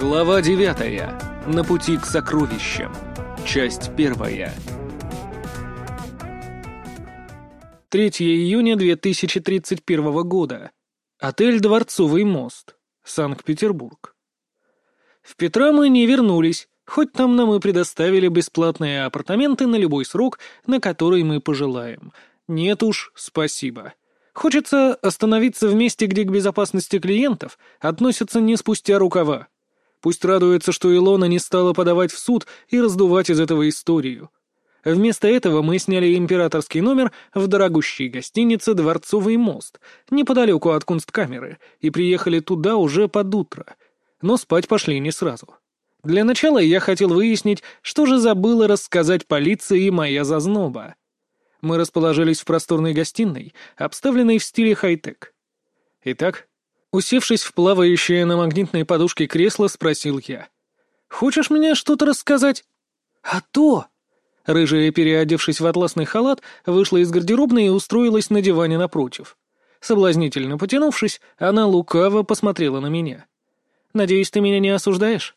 Глава девятая. На пути к сокровищам. Часть первая. 3 июня 2031 года. Отель «Дворцовый мост», Санкт-Петербург. В Петра мы не вернулись, хоть там нам и предоставили бесплатные апартаменты на любой срок, на который мы пожелаем. Нет уж, спасибо. Хочется остановиться в месте, где к безопасности клиентов относятся не спустя рукава. Пусть радуется, что Илона не стала подавать в суд и раздувать из этого историю. Вместо этого мы сняли императорский номер в дорогущей гостинице «Дворцовый мост», неподалеку от кунсткамеры, и приехали туда уже под утро. Но спать пошли не сразу. Для начала я хотел выяснить, что же забыла рассказать полиции моя зазноба. Мы расположились в просторной гостиной, обставленной в стиле хай-тек. Итак, Усевшись в плавающее на магнитной подушке кресло, спросил я. «Хочешь мне что-то рассказать?» «А то!» Рыжая, переодевшись в атласный халат, вышла из гардеробной и устроилась на диване напротив. Соблазнительно потянувшись, она лукаво посмотрела на меня. «Надеюсь, ты меня не осуждаешь?»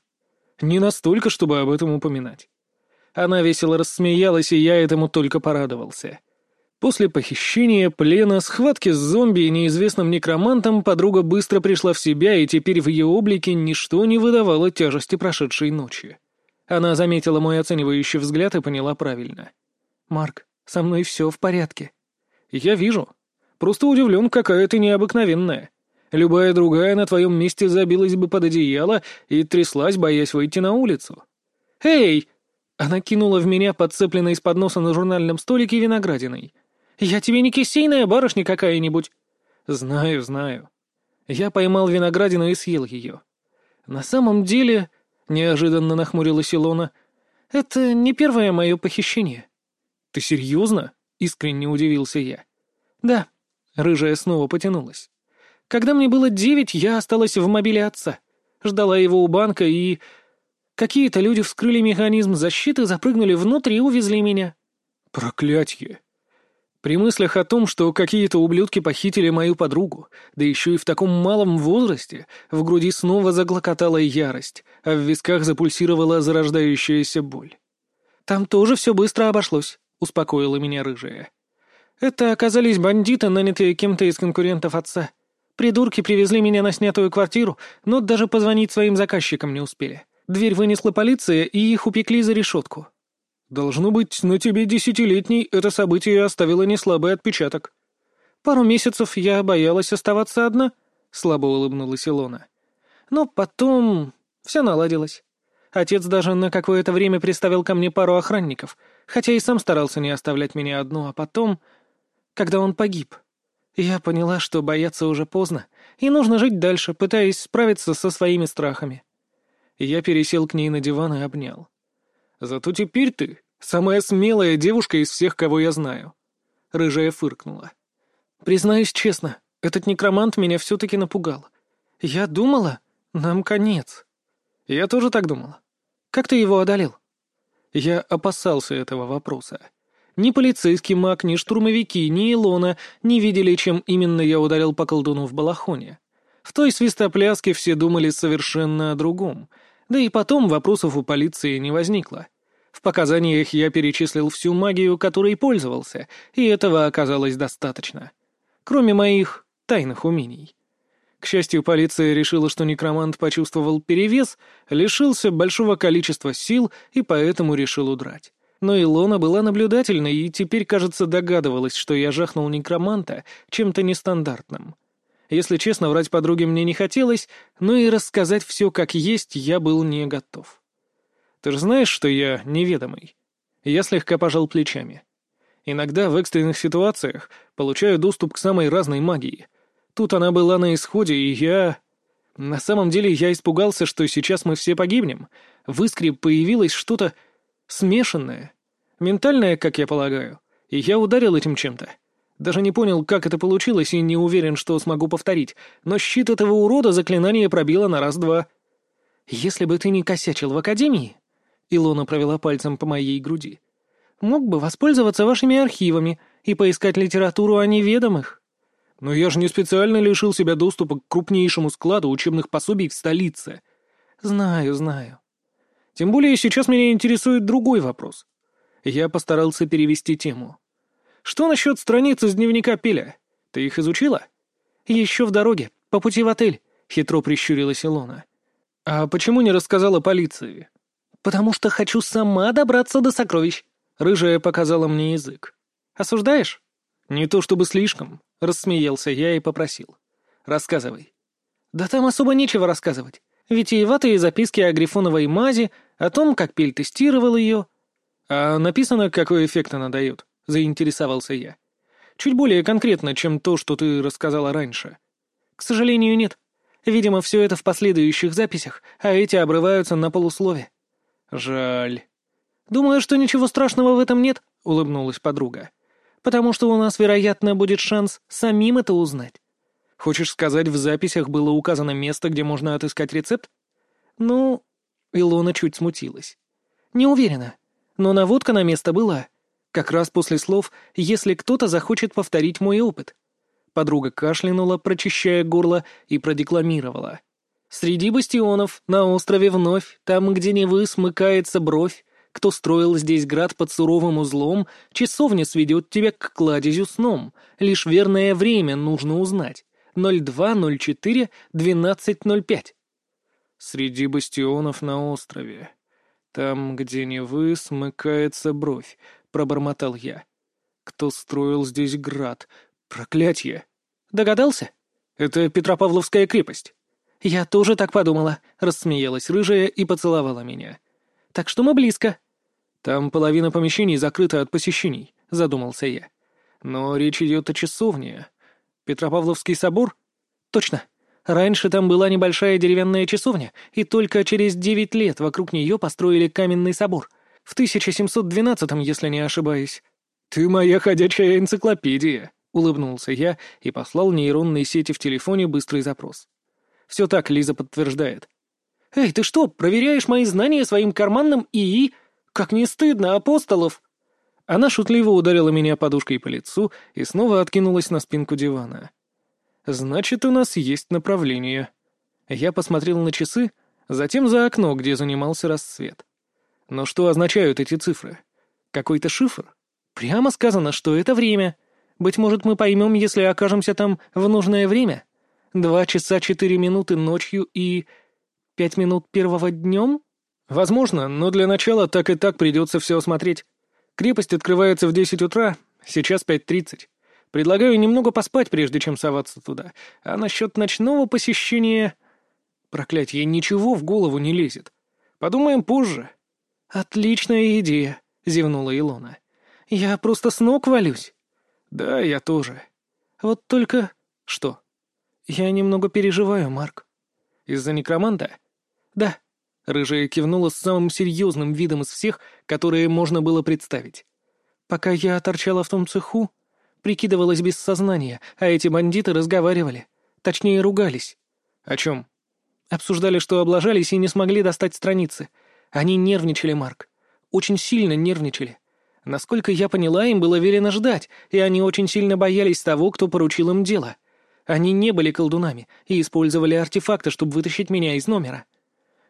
«Не настолько, чтобы об этом упоминать». Она весело рассмеялась, и я этому только порадовался. После похищения, плена, схватки с зомби и неизвестным некромантом подруга быстро пришла в себя, и теперь в ее облике ничто не выдавало тяжести прошедшей ночи. Она заметила мой оценивающий взгляд и поняла правильно. «Марк, со мной все в порядке». «Я вижу. Просто удивлен, какая ты необыкновенная. Любая другая на твоем месте забилась бы под одеяло и тряслась, боясь выйти на улицу». «Эй!» Она кинула в меня подцепленный из-под носа на журнальном столике виноградиной — «Я тебе не кисейная барышня какая-нибудь». «Знаю, знаю». Я поймал виноградину и съел ее. «На самом деле...» — неожиданно нахмурилась Илона. «Это не первое мое похищение». «Ты серьезно?» — искренне удивился я. «Да». Рыжая снова потянулась. «Когда мне было девять, я осталась в мобиле отца. Ждала его у банка, и... Какие-то люди вскрыли механизм защиты, запрыгнули внутрь и увезли меня». «Проклятье!» При мыслях о том, что какие-то ублюдки похитили мою подругу, да еще и в таком малом возрасте, в груди снова заглокотала ярость, а в висках запульсировала зарождающаяся боль. «Там тоже все быстро обошлось», — успокоила меня рыжая. «Это оказались бандиты, нанятые кем-то из конкурентов отца. Придурки привезли меня на снятую квартиру, но даже позвонить своим заказчикам не успели. Дверь вынесла полиция, и их упекли за решетку. Должно быть, на тебе десятилетний это событие оставило неслабый отпечаток. Пару месяцев я боялась оставаться одна, — слабо улыбнулась Илона. Но потом все наладилось. Отец даже на какое-то время приставил ко мне пару охранников, хотя и сам старался не оставлять меня одну, а потом, когда он погиб, я поняла, что бояться уже поздно, и нужно жить дальше, пытаясь справиться со своими страхами. Я пересел к ней на диван и обнял. Зато теперь ты самая смелая девушка из всех, кого я знаю. Рыжая фыркнула. Признаюсь честно, этот некромант меня все-таки напугал. Я думала, нам конец. Я тоже так думала. Как ты его одолел? Я опасался этого вопроса. Ни полицейский маг, ни штурмовики, ни Илона не видели, чем именно я ударил по колдуну в балахоне. В той свистопляске все думали совершенно о другом — да и потом вопросов у полиции не возникло. В показаниях я перечислил всю магию, которой пользовался, и этого оказалось достаточно. Кроме моих тайных умений. К счастью, полиция решила, что некромант почувствовал перевес, лишился большого количества сил и поэтому решил удрать. Но Илона была наблюдательной и теперь, кажется, догадывалась, что я жахнул некроманта чем-то нестандартным. Если честно, врать подруге мне не хотелось, но и рассказать все как есть я был не готов. Ты же знаешь, что я неведомый. Я слегка пожал плечами. Иногда в экстренных ситуациях получаю доступ к самой разной магии. Тут она была на исходе, и я... На самом деле я испугался, что сейчас мы все погибнем. В искре появилось что-то смешанное. Ментальное, как я полагаю. И я ударил этим чем-то. Даже не понял, как это получилось, и не уверен, что смогу повторить, но щит этого урода заклинание пробило на раз-два. «Если бы ты не косячил в Академии...» Илона провела пальцем по моей груди. «Мог бы воспользоваться вашими архивами и поискать литературу о неведомых». «Но я же не специально лишил себя доступа к крупнейшему складу учебных пособий в столице». Знаю, знаю. Тем более сейчас меня интересует другой вопрос. Я постарался перевести тему. Что насчет страниц из дневника Пеля? Ты их изучила? Еще в дороге, по пути в отель, хитро прищурилась Илона. А почему не рассказала полиции? Потому что хочу сама добраться до сокровищ. Рыжая показала мне язык. Осуждаешь? Не то чтобы слишком, рассмеялся я и попросил. Рассказывай. Да там особо нечего рассказывать. Витиеватые записки о грифоновой мази, о том, как Пель тестировал ее. А написано, какой эффект она дает, заинтересовался я. Чуть более конкретно, чем то, что ты рассказала раньше. К сожалению, нет. Видимо, все это в последующих записях, а эти обрываются на полуслове. Жаль. Думаю, что ничего страшного в этом нет, улыбнулась подруга. Потому что у нас, вероятно, будет шанс самим это узнать. Хочешь сказать, в записях было указано место, где можно отыскать рецепт? Ну, Илона чуть смутилась. Не уверена, но наводка на место была. Как раз после слов «если кто-то захочет повторить мой опыт». Подруга кашлянула, прочищая горло, и продекламировала. «Среди бастионов, на острове вновь, там, где Невы смыкается бровь, кто строил здесь град под суровым узлом, часовня сведет тебя к кладезю сном, лишь верное время нужно узнать. 0204-1205». «Среди бастионов на острове, там, где Невы смыкается бровь», — пробормотал я. «Кто строил здесь град? Проклятье!» «Догадался? Это Петропавловская крепость». «Я тоже так подумала», — рассмеялась рыжая и поцеловала меня. «Так что мы близко». «Там половина помещений закрыта от посещений», — задумался я. «Но речь идет о часовне. Петропавловский собор?» «Точно. Раньше там была небольшая деревянная часовня, и только через девять лет вокруг нее построили каменный собор — в 1712-м, если не ошибаюсь. «Ты моя ходячая энциклопедия», — улыбнулся я и послал нейронной сети в телефоне быстрый запрос. «Все так, Лиза подтверждает». «Эй, ты что, проверяешь мои знания своим карманным ИИ? Как не стыдно, апостолов!» Она шутливо ударила меня подушкой по лицу и снова откинулась на спинку дивана. «Значит, у нас есть направление». Я посмотрел на часы, затем за окно, где занимался рассвет. Но что означают эти цифры? Какой-то шифр? Прямо сказано, что это время. Быть может, мы поймем, если окажемся там в нужное время. Два часа четыре минуты ночью и... пять минут первого днем? Возможно, но для начала так и так придется все осмотреть. Крепость открывается в десять утра, сейчас пять тридцать. Предлагаю немного поспать, прежде чем соваться туда. А насчет ночного посещения... Проклятье, ничего в голову не лезет. Подумаем позже. «Отличная идея», — зевнула Илона. «Я просто с ног валюсь». «Да, я тоже». «Вот только...» «Что?» «Я немного переживаю, Марк». «Из-за некроманта?» «Да». Рыжая кивнула с самым серьезным видом из всех, которые можно было представить. «Пока я торчала в том цеху, прикидывалась без сознания, а эти бандиты разговаривали. Точнее, ругались». «О чем?» «Обсуждали, что облажались и не смогли достать страницы, они нервничали, Марк. Очень сильно нервничали. Насколько я поняла, им было велено ждать, и они очень сильно боялись того, кто поручил им дело. Они не были колдунами и использовали артефакты, чтобы вытащить меня из номера.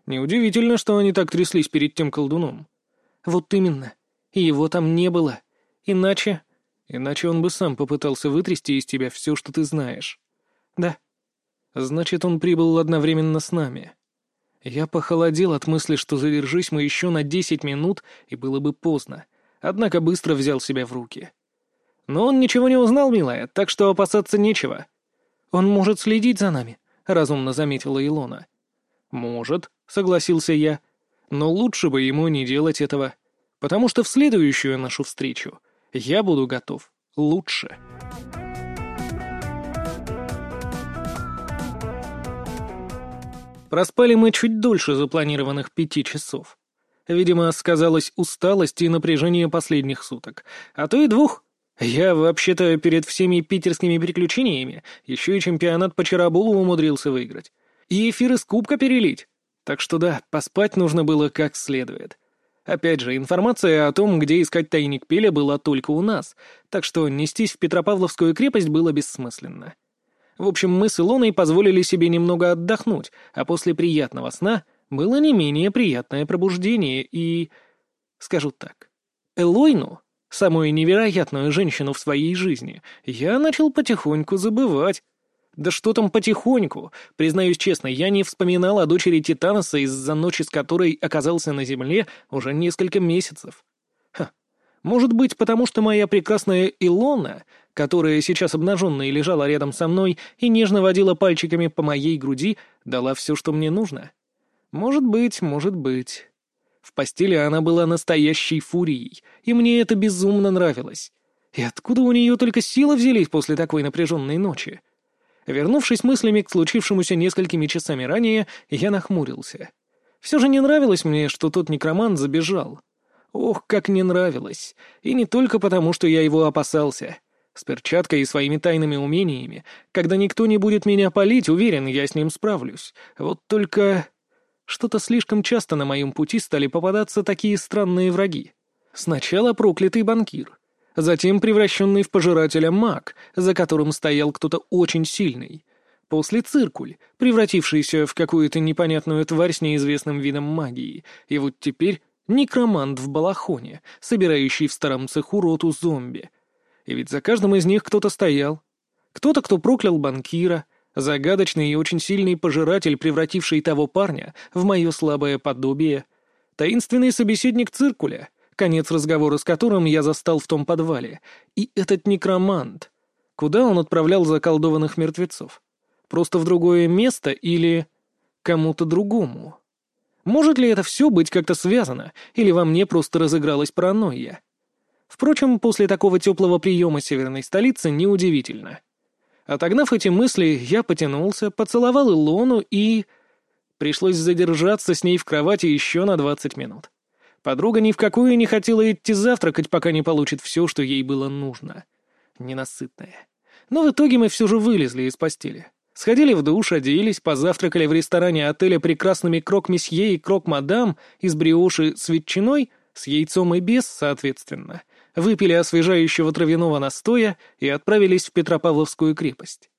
Неудивительно, что они так тряслись перед тем колдуном. Вот именно. И его там не было. Иначе... Иначе он бы сам попытался вытрясти из тебя все, что ты знаешь. Да. Значит, он прибыл одновременно с нами. Я похолодел от мысли, что задержись мы еще на десять минут, и было бы поздно, однако быстро взял себя в руки. Но он ничего не узнал, милая, так что опасаться нечего. «Он может следить за нами», — разумно заметила Илона. «Может», — согласился я, — «но лучше бы ему не делать этого, потому что в следующую нашу встречу я буду готов лучше». Проспали мы чуть дольше запланированных пяти часов. Видимо, сказалась усталость и напряжение последних суток, а то и двух. Я вообще-то перед всеми питерскими приключениями еще и чемпионат по чарабулу умудрился выиграть. И эфир из кубка перелить. Так что да, поспать нужно было как следует. Опять же, информация о том, где искать тайник Пеля, была только у нас, так что нестись в Петропавловскую крепость было бессмысленно. В общем, мы с Илоной позволили себе немного отдохнуть, а после приятного сна было не менее приятное пробуждение и... Скажу так. Элойну, самую невероятную женщину в своей жизни, я начал потихоньку забывать. Да что там потихоньку? Признаюсь честно, я не вспоминал о дочери Титаноса из-за ночи, с которой оказался на Земле уже несколько месяцев. Ха. Может быть, потому что моя прекрасная Илона, которая сейчас обнаженная лежала рядом со мной и нежно водила пальчиками по моей груди, дала все, что мне нужно? Может быть, может быть. В постели она была настоящей фурией, и мне это безумно нравилось. И откуда у нее только силы взялись после такой напряженной ночи? Вернувшись мыслями к случившемуся несколькими часами ранее, я нахмурился. Все же не нравилось мне, что тот некромант забежал. Ох, как не нравилось. И не только потому, что я его опасался. С перчаткой и своими тайными умениями, когда никто не будет меня палить, уверен, я с ним справлюсь. Вот только... Что-то слишком часто на моем пути стали попадаться такие странные враги. Сначала проклятый банкир, затем превращенный в пожирателя маг, за которым стоял кто-то очень сильный. После циркуль, превратившийся в какую-то непонятную тварь с неизвестным видом магии. И вот теперь некромант в балахоне, собирающий в старом цеху роту зомби. И ведь за каждым из них кто-то стоял. Кто-то, кто проклял банкира, загадочный и очень сильный пожиратель, превративший того парня в мое слабое подобие, таинственный собеседник циркуля — конец разговора с которым я застал в том подвале, и этот некромант. Куда он отправлял заколдованных мертвецов? Просто в другое место или кому-то другому? Может ли это все быть как-то связано, или во мне просто разыгралась паранойя? Впрочем, после такого теплого приема северной столицы неудивительно. Отогнав эти мысли, я потянулся, поцеловал Илону и... Пришлось задержаться с ней в кровати еще на двадцать минут. Подруга ни в какую не хотела идти завтракать, пока не получит все, что ей было нужно. Ненасытная. Но в итоге мы все же вылезли из постели. Сходили в душ, оделись, позавтракали в ресторане отеля прекрасными крок-месье и крок-мадам из бриоши с ветчиной, с яйцом и без, соответственно. Выпили освежающего травяного настоя и отправились в Петропавловскую крепость.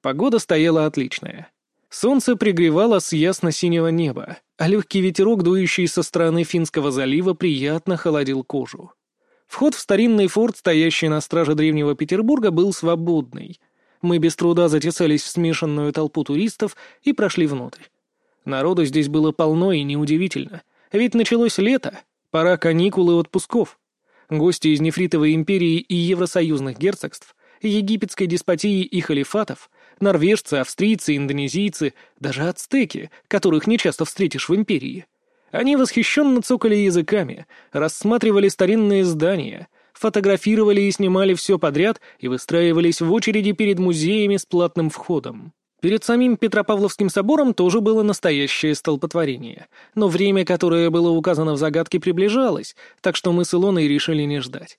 Погода стояла отличная. Солнце пригревало с ясно-синего неба, а легкий ветерок, дующий со стороны Финского залива, приятно холодил кожу. Вход в старинный форт, стоящий на страже древнего Петербурга, был свободный. Мы без труда затесались в смешанную толпу туристов и прошли внутрь. Народу здесь было полно и неудивительно, ведь началось лето, пора каникул и отпусков. Гости из Нефритовой империи и евросоюзных герцогств, египетской деспотии и халифатов — Норвежцы, австрийцы, индонезийцы, даже ацтеки, которых не часто встретишь в империи. Они восхищенно цокали языками, рассматривали старинные здания, фотографировали и снимали все подряд и выстраивались в очереди перед музеями с платным входом. Перед самим Петропавловским собором тоже было настоящее столпотворение, но время, которое было указано в загадке, приближалось, так что мы с Илоной решили не ждать.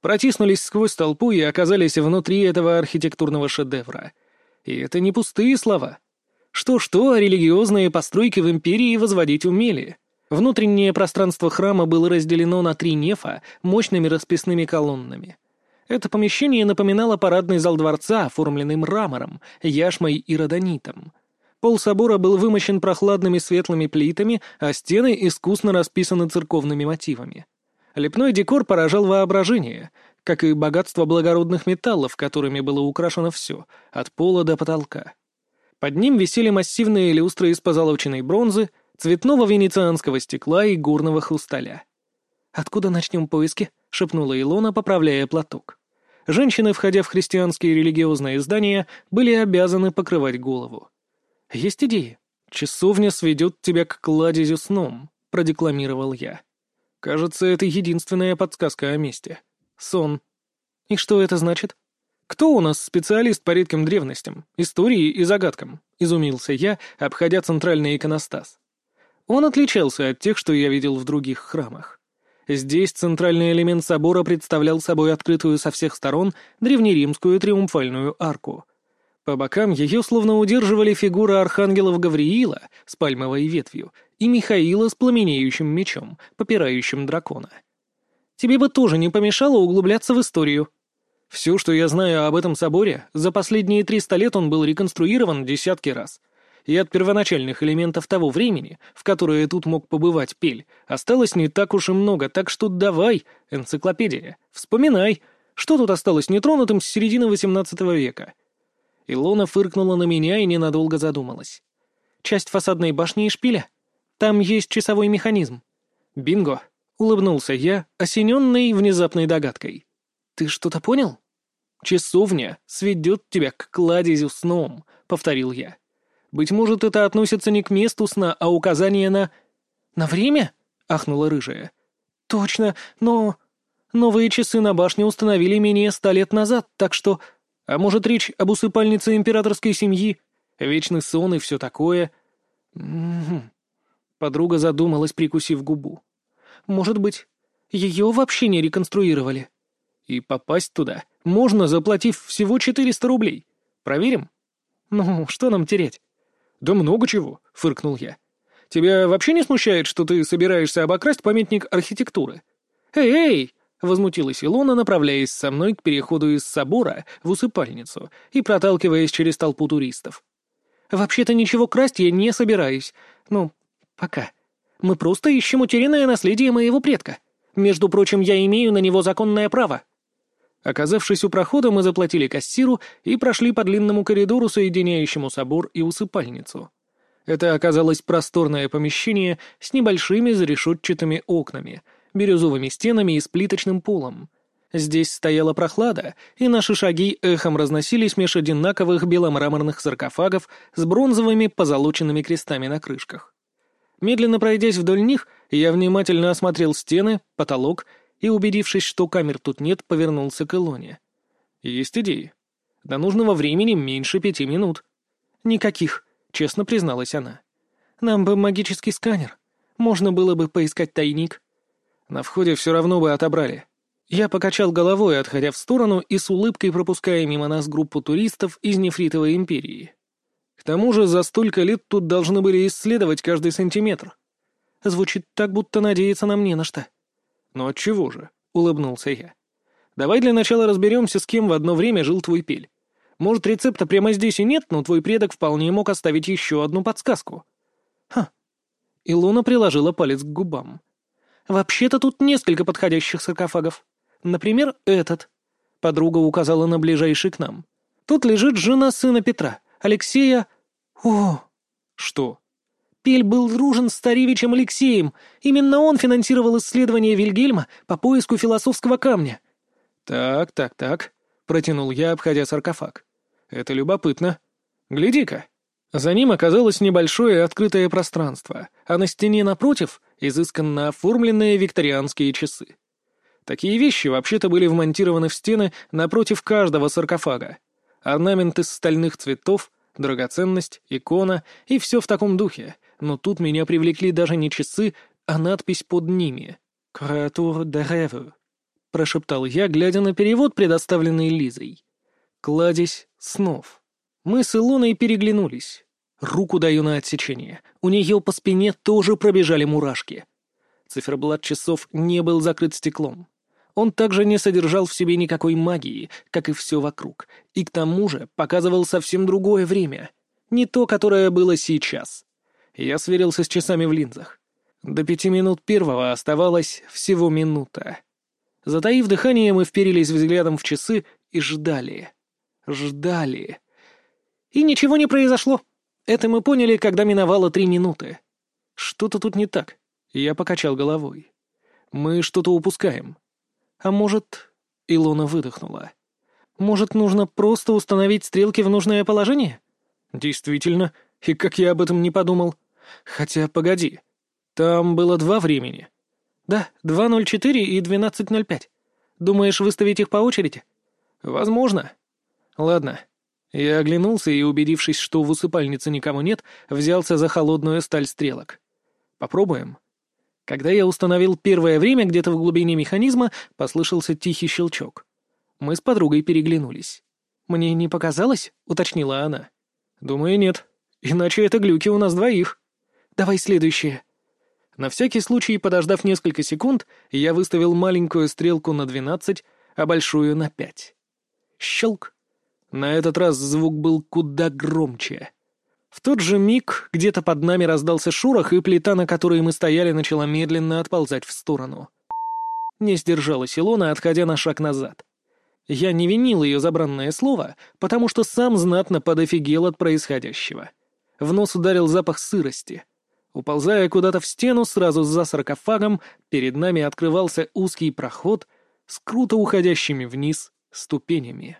Протиснулись сквозь толпу и оказались внутри этого архитектурного шедевра — и это не пустые слова. Что-что, а религиозные постройки в империи возводить умели. Внутреннее пространство храма было разделено на три нефа мощными расписными колоннами. Это помещение напоминало парадный зал дворца, оформленный мрамором, яшмой и родонитом. Пол собора был вымощен прохладными светлыми плитами, а стены искусно расписаны церковными мотивами. Лепной декор поражал воображение, как и богатство благородных металлов, которыми было украшено все, от пола до потолка. Под ним висели массивные люстры из позолоченной бронзы, цветного венецианского стекла и горного хрусталя. «Откуда начнем поиски?» — шепнула Илона, поправляя платок. Женщины, входя в христианские религиозные здания, были обязаны покрывать голову. «Есть идеи. Часовня сведет тебя к кладезю сном», — продекламировал я. «Кажется, это единственная подсказка о месте». Сон. И что это значит? Кто у нас специалист по редким древностям, истории и загадкам? Изумился я, обходя центральный иконостас. Он отличался от тех, что я видел в других храмах. Здесь центральный элемент собора представлял собой открытую со всех сторон древнеримскую триумфальную арку. По бокам ее словно удерживали фигуры архангелов Гавриила с пальмовой ветвью и Михаила с пламенеющим мечом, попирающим дракона — Тебе бы тоже не помешало углубляться в историю. Все, что я знаю об этом соборе, за последние 300 лет он был реконструирован десятки раз. И от первоначальных элементов того времени, в которое тут мог побывать Пель, осталось не так уж и много, так что давай, энциклопедия, вспоминай, что тут осталось нетронутым с середины XVIII века. Илона фыркнула на меня и ненадолго задумалась. Часть фасадной башни и шпиля. Там есть часовой механизм. Бинго! Улыбнулся я, осененный внезапной догадкой. «Ты что-то понял?» «Часовня сведет тебя к кладезю сном», — повторил я. «Быть может, это относится не к месту сна, а указание на...» «На время?» — ахнула рыжая. «Точно, но...» «Новые часы на башне установили менее ста лет назад, так что...» «А может, речь об усыпальнице императорской семьи? Вечный сон и все такое?» Подруга задумалась, прикусив губу. «Может быть, ее вообще не реконструировали?» «И попасть туда можно, заплатив всего 400 рублей. Проверим?» «Ну, что нам терять?» «Да много чего», — фыркнул я. «Тебя вообще не смущает, что ты собираешься обокрасть памятник архитектуры?» «Эй, эй!» — возмутилась Илона, направляясь со мной к переходу из собора в усыпальницу и проталкиваясь через толпу туристов. «Вообще-то ничего красть я не собираюсь. Ну, пока. Мы просто ищем утерянное наследие моего предка. Между прочим, я имею на него законное право». Оказавшись у прохода, мы заплатили кассиру и прошли по длинному коридору, соединяющему собор и усыпальницу. Это оказалось просторное помещение с небольшими зарешетчатыми окнами, бирюзовыми стенами и с плиточным полом. Здесь стояла прохлада, и наши шаги эхом разносились меж одинаковых беломраморных саркофагов с бронзовыми позолоченными крестами на крышках. Медленно пройдясь вдоль них, я внимательно осмотрел стены, потолок и, убедившись, что камер тут нет, повернулся к Илоне. «Есть идеи. До нужного времени меньше пяти минут». «Никаких», — честно призналась она. «Нам бы магический сканер. Можно было бы поискать тайник». «На входе все равно бы отобрали». Я покачал головой, отходя в сторону и с улыбкой пропуская мимо нас группу туристов из Нефритовой империи. К тому же за столько лет тут должны были исследовать каждый сантиметр. Звучит так, будто надеяться нам не на что. «Ну отчего же?» — улыбнулся я. «Давай для начала разберемся, с кем в одно время жил твой пель. Может, рецепта прямо здесь и нет, но твой предок вполне мог оставить еще одну подсказку». «Ха». Илона приложила палец к губам. «Вообще-то тут несколько подходящих саркофагов. Например, этот». Подруга указала на ближайший к нам. «Тут лежит жена сына Петра, Алексея...» «О!» «Что?» Пель был дружен с Старевичем Алексеем. Именно он финансировал исследования Вильгельма по поиску философского камня. «Так, так, так», — протянул я, обходя саркофаг. «Это любопытно. Гляди-ка». За ним оказалось небольшое открытое пространство, а на стене напротив — изысканно оформленные викторианские часы. Такие вещи вообще-то были вмонтированы в стены напротив каждого саркофага. Орнамент из стальных цветов, драгоценность, икона и все в таком духе, но тут меня привлекли даже не часы, а надпись под ними. «Креатур де реве», — прошептал я, глядя на перевод, предоставленный Лизой. «Кладезь снов». Мы с Илоной переглянулись. Руку даю на отсечение. У нее по спине тоже пробежали мурашки. Циферблат часов не был закрыт стеклом. Он также не содержал в себе никакой магии, как и все вокруг, и к тому же показывал совсем другое время, не то, которое было сейчас. Я сверился с часами в линзах. До пяти минут первого оставалось всего минута. Затаив дыхание, мы вперились взглядом в часы и ждали. Ждали. И ничего не произошло. Это мы поняли, когда миновало три минуты. Что-то тут не так. Я покачал головой. Мы что-то упускаем. А может... Илона выдохнула. Может, нужно просто установить стрелки в нужное положение? Действительно. И как я об этом не подумал. Хотя, погоди. Там было два времени. Да, 2.04 и 12.05. Думаешь, выставить их по очереди? Возможно. Ладно. Я оглянулся и, убедившись, что в усыпальнице никого нет, взялся за холодную сталь стрелок. Попробуем. Когда я установил первое время, где-то в глубине механизма послышался тихий щелчок. Мы с подругой переглянулись. «Мне не показалось?» — уточнила она. «Думаю, нет. Иначе это глюки у нас двоих». Давай следующее». На всякий случай, подождав несколько секунд, я выставил маленькую стрелку на 12, а большую на 5. Щелк. На этот раз звук был куда громче. В тот же миг где-то под нами раздался шорох, и плита, на которой мы стояли, начала медленно отползать в сторону. Не сдержалась Илона, отходя на шаг назад. Я не винил ее за бранное слово, потому что сам знатно подофигел от происходящего. В нос ударил запах сырости. Уползая куда-то в стену, сразу за саркофагом, перед нами открывался узкий проход с круто уходящими вниз ступенями.